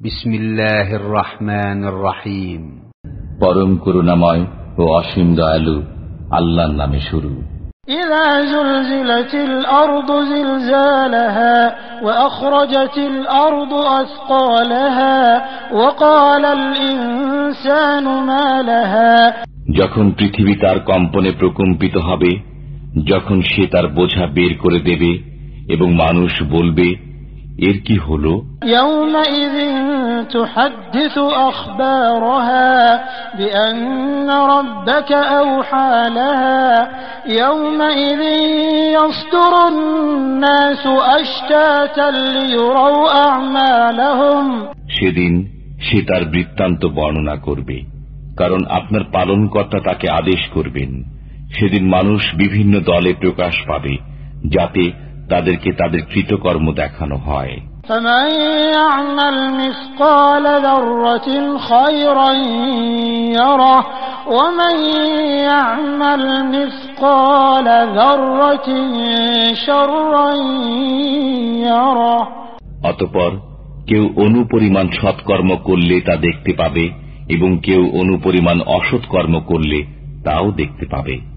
بسم الله الرحمن الرحيم পরম করুণাময় ও অসীম দয়ালু আল্লাহর নামে শুরু إذا زلزلت الأرض زلزالها وأخرجت الأرض أثقالها وقال الإنسان ما لها যখন পৃথিবী তার কম্পনে প্রকম্পিত হবে যখন সে তার বোঝা বের করে দেবে এবং মানুষ বলবে এর কি হলো يومئذ تحدث أخبارها بأن ربك أوحى لها يومئذ يصدر الناس أشتاتا ليروا أعمالهم সেদিন সে তার বৃত্তান্ত বর্ণনা করবে কারণ আপনার পালনকর্তা তাকে আদেশ করবেন সেদিন মানুষ বিভিন্ন দলে প্রকাশ পাবে যাতে তাদেরকে তাদের কৃতকর্ম দেখানো হয়। অতপর কেউ অনুপরিমাণ সৎকর্ম করলে তা দেখতে পাবে এবং কেউ অনুপরিমাণ অসৎকর্ম করলে তাও দেখতে পাবে।